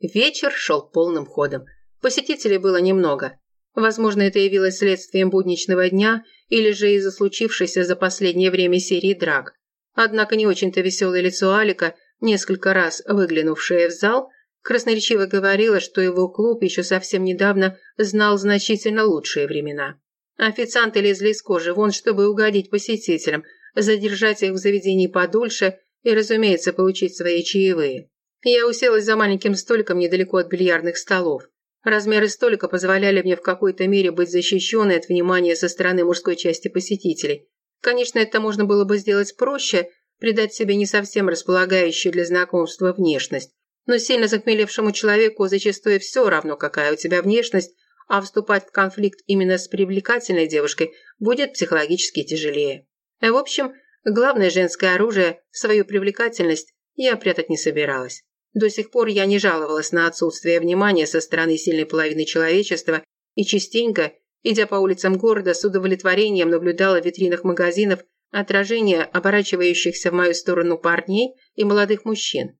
Вечер шел полным ходом. Посетителей было немного. Возможно, это явилось следствием будничного дня или же из-за случившейся за последнее время серии драк. Однако не очень-то веселое лицо Алика, несколько раз выглянувшее в зал, красноречиво говорило, что его клуб еще совсем недавно знал значительно лучшие времена. Официанты лезли из кожи вон, чтобы угодить посетителям, задержать их в заведении подольше и, разумеется, получить свои чаевые. Я уселась за маленьким столиком недалеко от бильярдных столов. Размеры столика позволяли мне в какой-то мере быть защищенной от внимания со стороны мужской части посетителей. Конечно, это можно было бы сделать проще, придать себе не совсем располагающую для знакомства внешность. Но сильно захмелевшему человеку зачастую все равно, какая у тебя внешность, а вступать в конфликт именно с привлекательной девушкой будет психологически тяжелее. В общем, главное женское оружие, свою привлекательность, я прятать не собиралась. До сих пор я не жаловалась на отсутствие внимания со стороны сильной половины человечества и частенько, идя по улицам города, с удовлетворением наблюдала в витринах магазинов отражение оборачивающихся в мою сторону парней и молодых мужчин.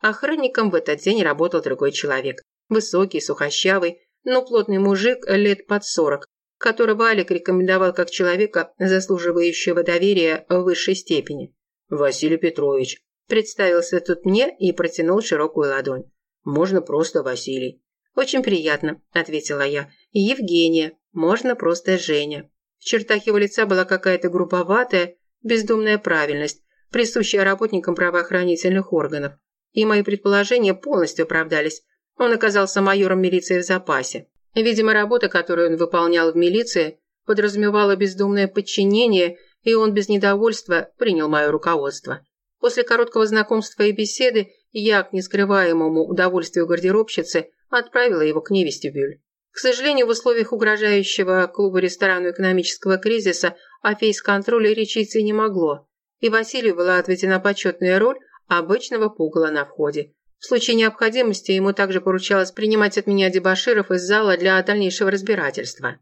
Охранником в этот день работал другой человек. Высокий, сухощавый, но плотный мужик лет под сорок, которого Алик рекомендовал как человека, заслуживающего доверия в высшей степени. «Василий Петрович», Представился тут мне и протянул широкую ладонь. «Можно просто Василий». «Очень приятно», – ответила я. «Евгения. Можно просто Женя». В чертах его лица была какая-то грубоватая, бездумная правильность, присущая работникам правоохранительных органов. И мои предположения полностью оправдались. Он оказался майором милиции в запасе. Видимо, работа, которую он выполнял в милиции, подразумевала бездумное подчинение, и он без недовольства принял мое руководство. После короткого знакомства и беседы я, к нескрываемому удовольствию гардеробщицы, отправила его к ней вестибюль. К сожалению, в условиях угрожающего клубу ресторану экономического кризиса о фейс-контроле речи не могло, и Василию была отведена почетная роль обычного пугала на входе. В случае необходимости ему также поручалось принимать от меня дебоширов из зала для дальнейшего разбирательства.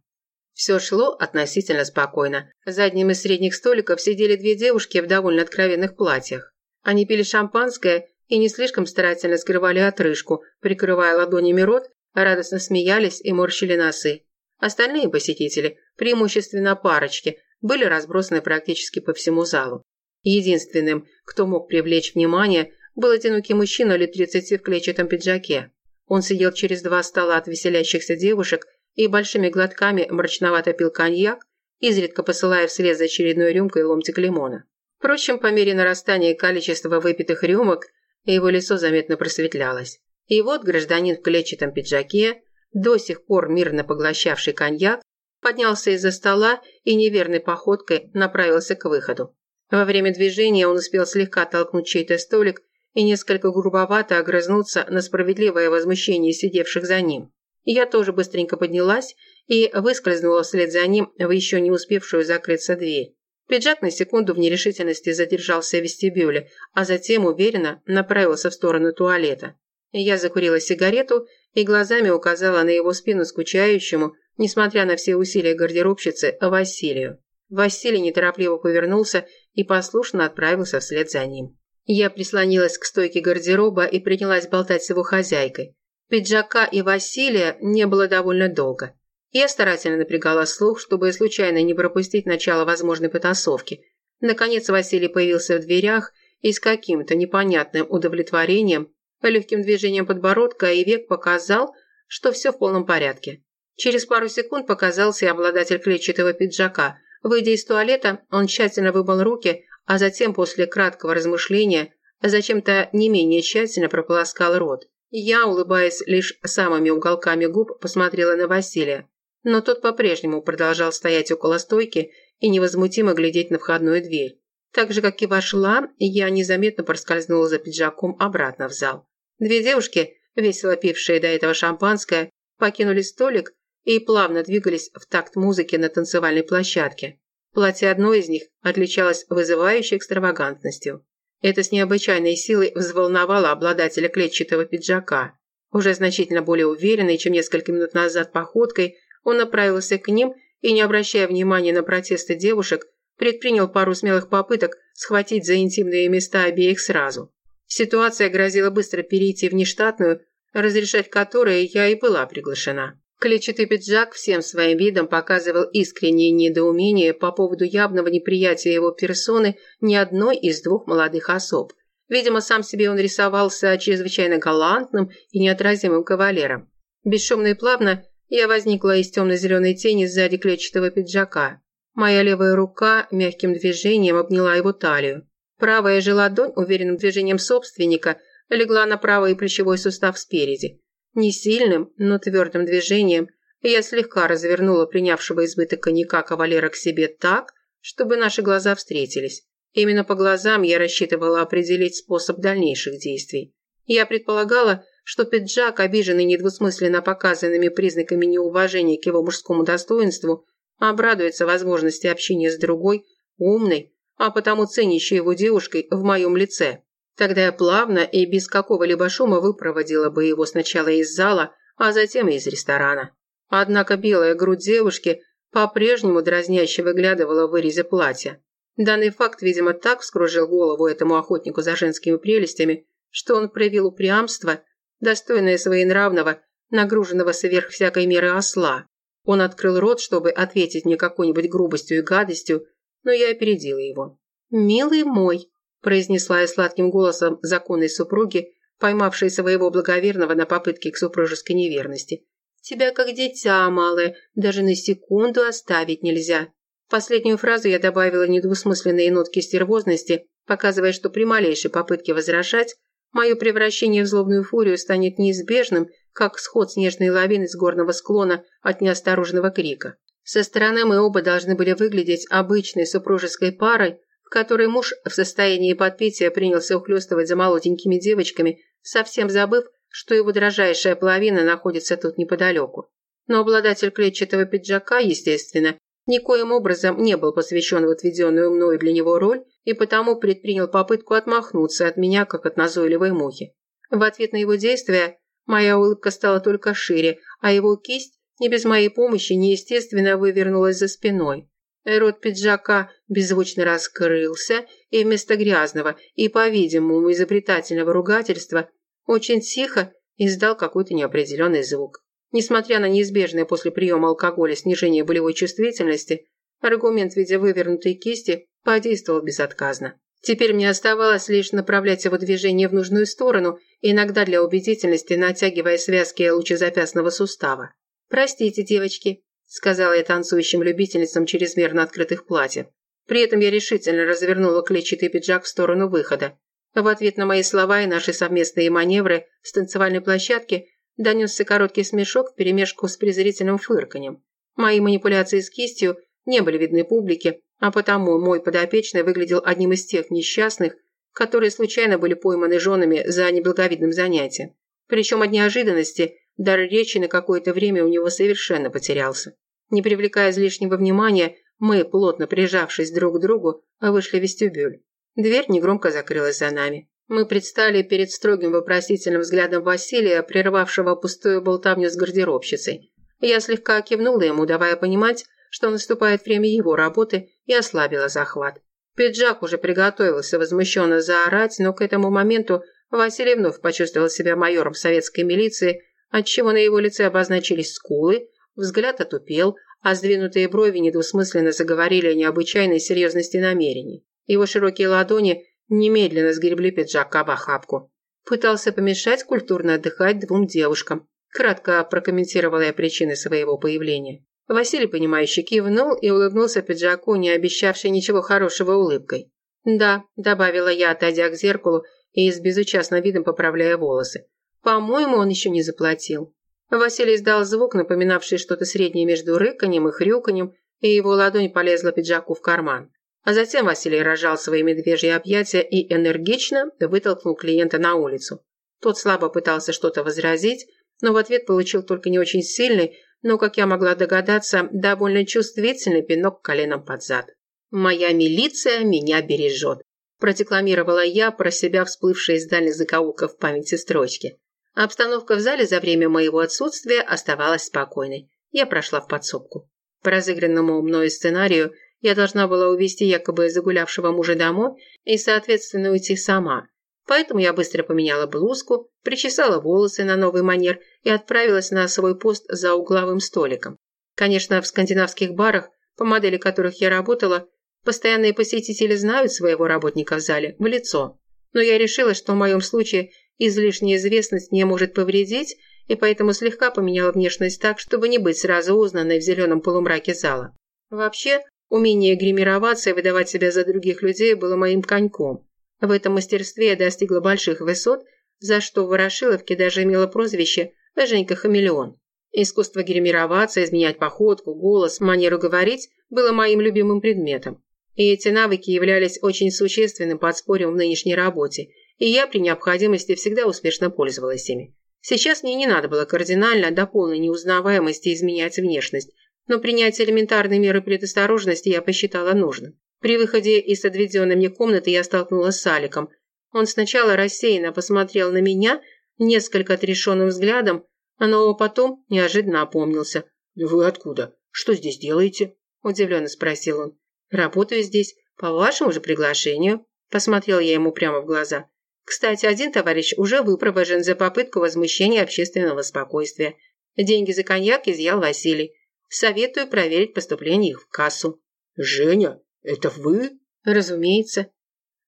Все шло относительно спокойно. За одним из средних столиков сидели две девушки в довольно откровенных платьях. Они пили шампанское и не слишком старательно скрывали отрыжку, прикрывая ладонями рот, радостно смеялись и морщили носы. Остальные посетители, преимущественно парочки, были разбросаны практически по всему залу. Единственным, кто мог привлечь внимание, был одинокий мужчина лет 30 в клетчатом пиджаке. Он сидел через два стола от веселящихся девушек и большими глотками мрачновато пил коньяк, изредка посылая вслед за очередной рюмкой ломтик лимона. Впрочем, по мере нарастания количества выпитых рюмок, его лицо заметно просветлялось. И вот гражданин в клетчатом пиджаке, до сих пор мирно поглощавший коньяк, поднялся из-за стола и неверной походкой направился к выходу. Во время движения он успел слегка толкнуть чей-то столик и несколько грубовато огрызнуться на справедливое возмущение сидевших за ним. Я тоже быстренько поднялась и выскользнула вслед за ним в еще не успевшую закрыться дверь. Пиджак на секунду в нерешительности задержался в вестибюле, а затем уверенно направился в сторону туалета. Я закурила сигарету и глазами указала на его спину скучающему, несмотря на все усилия гардеробщицы, Василию. Василий неторопливо повернулся и послушно отправился вслед за ним. Я прислонилась к стойке гардероба и принялась болтать с его хозяйкой. Пиджака и Василия не было довольно долго. Я старательно напрягала слух, чтобы случайно не пропустить начало возможной потасовки. Наконец Василий появился в дверях и с каким-то непонятным удовлетворением, легким движением подбородка и век показал, что все в полном порядке. Через пару секунд показался и обладатель клетчатого пиджака. Выйдя из туалета, он тщательно вымыл руки, а затем после краткого размышления зачем-то не менее тщательно прополоскал рот. Я, улыбаясь лишь самыми уголками губ, посмотрела на Василия но тот по-прежнему продолжал стоять около стойки и невозмутимо глядеть на входную дверь. Так же, как и вошла, я незаметно проскользнула за пиджаком обратно в зал. Две девушки, весело пившие до этого шампанское, покинули столик и плавно двигались в такт музыки на танцевальной площадке. Платье одной из них отличалось вызывающей экстравагантностью. Это с необычайной силой взволновало обладателя клетчатого пиджака. Уже значительно более уверенной, чем несколько минут назад походкой, он направился к ним и, не обращая внимания на протесты девушек, предпринял пару смелых попыток схватить за интимные места обеих сразу. Ситуация грозила быстро перейти в нештатную, разрешать которые я и была приглашена. Клетчатый пиджак всем своим видом показывал искреннее недоумение по поводу явного неприятия его персоны ни одной из двух молодых особ. Видимо, сам себе он рисовался чрезвычайно галантным и неотразимым кавалером. Бесшумно и плавно я возникла из темно-зеленой тени сзади клетчатого пиджака. Моя левая рука мягким движением обняла его талию. Правая же ладонь уверенным движением собственника легла на правый плечевой сустав спереди. Не сильным, но твердым движением я слегка развернула принявшего избыток коньяка кавалера к себе так, чтобы наши глаза встретились. Именно по глазам я рассчитывала определить способ дальнейших действий. Я предполагала, что пиджак, обиженный недвусмысленно показанными признаками неуважения к его мужскому достоинству, обрадуется возможности общения с другой, умной, а потому ценящей его девушкой в моем лице. Тогда я плавно и без какого-либо шума выпроводила бы его сначала из зала, а затем и из ресторана. Однако белая грудь девушки по-прежнему дразняще выглядывала в вырезе платья. Данный факт, видимо, так вскружил голову этому охотнику за женскими прелестями, что он проявил упрямство, достойное своенравного, нагруженного сверх всякой меры осла. Он открыл рот, чтобы ответить мне какой-нибудь грубостью и гадостью, но я опередила его. «Милый мой», произнесла я сладким голосом законной супруги, поймавшей своего благоверного на попытке к супружеской неверности. «Тебя как дитя малое, даже на секунду оставить нельзя». Последнюю фразу я добавила недвусмысленные нотки стервозности, показывая, что при малейшей попытке возражать, мое превращение в злобную фурию станет неизбежным, как сход снежной лавины с горного склона от неосторожного крика. Со стороны мы оба должны были выглядеть обычной супружеской парой, которой муж в состоянии подпития принялся ухлёстывать за молоденькими девочками, совсем забыв, что его дрожайшая половина находится тут неподалеку. Но обладатель клетчатого пиджака, естественно, никоим образом не был посвящен в отведенную мною для него роль и потому предпринял попытку отмахнуться от меня, как от назойливой мухи. В ответ на его действия моя улыбка стала только шире, а его кисть, не без моей помощи, неестественно вывернулась за спиной. Рот пиджака беззвучно раскрылся, и вместо грязного и, по-видимому, изобретательного ругательства очень тихо издал какой-то неопределенный звук. Несмотря на неизбежное после приема алкоголя снижение болевой чувствительности, аргумент в виде вывернутой кисти подействовал безотказно. Теперь мне оставалось лишь направлять его движение в нужную сторону, иногда для убедительности натягивая связки лучезапястного сустава. «Простите, девочки», сказала я танцующим любительницам чрезмерно открытых платьев. При этом я решительно развернула клетчатый пиджак в сторону выхода. В ответ на мои слова и наши совместные маневры с танцевальной площадки донесся короткий смешок вперемешку с презрительным фырканьем. Мои манипуляции с кистью не были видны публике, а потому мой подопечный выглядел одним из тех несчастных, которые случайно были пойманы женами за неблаговидным занятием. Причем от неожиданности дар речи на какое-то время у него совершенно потерялся. Не привлекая излишнего внимания, мы, плотно прижавшись друг к другу, вышли в вестибюль. Дверь негромко закрылась за нами. Мы предстали перед строгим вопросительным взглядом Василия, прервавшего пустую болтовню с гардеробщицей. Я слегка кивнула ему, давая понимать, что наступает время его работы, и ослабила захват. Пиджак уже приготовился возмущенно заорать, но к этому моменту Василий вновь почувствовал себя майором советской милиции, отчего на его лице обозначились скулы, Взгляд отупел, а сдвинутые брови недвусмысленно заговорили о необычайной серьезности намерений. Его широкие ладони немедленно сгребли пиджака в охапку. Пытался помешать культурно отдыхать двум девушкам. Кратко прокомментировала я причины своего появления. Василий, понимающе кивнул и улыбнулся пиджаку, не обещавшей ничего хорошего улыбкой. «Да», – добавила я, отойдя к зеркалу и с безучастным видом поправляя волосы. «По-моему, он еще не заплатил». Василий издал звук, напоминавший что-то среднее между рыканьем и хрюканьем, и его ладонь полезла пиджаку в карман. А затем Василий рожал свои медвежьи объятия и энергично вытолкнул клиента на улицу. Тот слабо пытался что-то возразить, но в ответ получил только не очень сильный, но, как я могла догадаться, довольно чувствительный пинок коленом под зад. «Моя милиция меня бережет», – продекламировала я про себя всплывшие из дальних закоулков памяти строчки. Обстановка в зале за время моего отсутствия оставалась спокойной. Я прошла в подсобку. По разыгранному мною сценарию я должна была увести якобы загулявшего мужа домой и, соответственно, уйти сама. Поэтому я быстро поменяла блузку, причесала волосы на новый манер и отправилась на свой пост за угловым столиком. Конечно, в скандинавских барах, по модели которых я работала, постоянные посетители знают своего работника в зале в лицо. Но я решила, что в моем случае излишняя известность не может повредить, и поэтому слегка поменяла внешность так, чтобы не быть сразу узнанной в зеленом полумраке зала. Вообще, умение гримироваться и выдавать себя за других людей было моим коньком. В этом мастерстве я достигла больших высот, за что в Ворошиловке даже имела прозвище «Женька-хамелеон». Искусство гримироваться, изменять походку, голос, манеру говорить было моим любимым предметом. И эти навыки являлись очень существенным подспорьем в нынешней работе, и я при необходимости всегда успешно пользовалась ими. Сейчас мне не надо было кардинально до полной неузнаваемости изменять внешность, но принять элементарные меры предосторожности я посчитала нужным. При выходе из отведенной мне комнаты я столкнулась с Аликом. Он сначала рассеянно посмотрел на меня, несколько отрешенным взглядом, но потом неожиданно опомнился. «Вы откуда? Что здесь делаете?» – удивленно спросил он. «Работаю здесь. По вашему же приглашению». Посмотрел я ему прямо в глаза. Кстати, один товарищ уже выпровожен за попытку возмущения общественного спокойствия. Деньги за коньяк изъял Василий. Советую проверить поступление их в кассу. «Женя, «Это вы?» «Разумеется».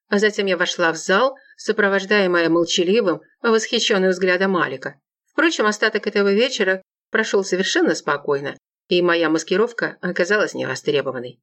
А затем я вошла в зал, сопровождаемая молчаливым, восхищенным взглядом Алика. Впрочем, остаток этого вечера прошел совершенно спокойно, и моя маскировка оказалась невостребованной.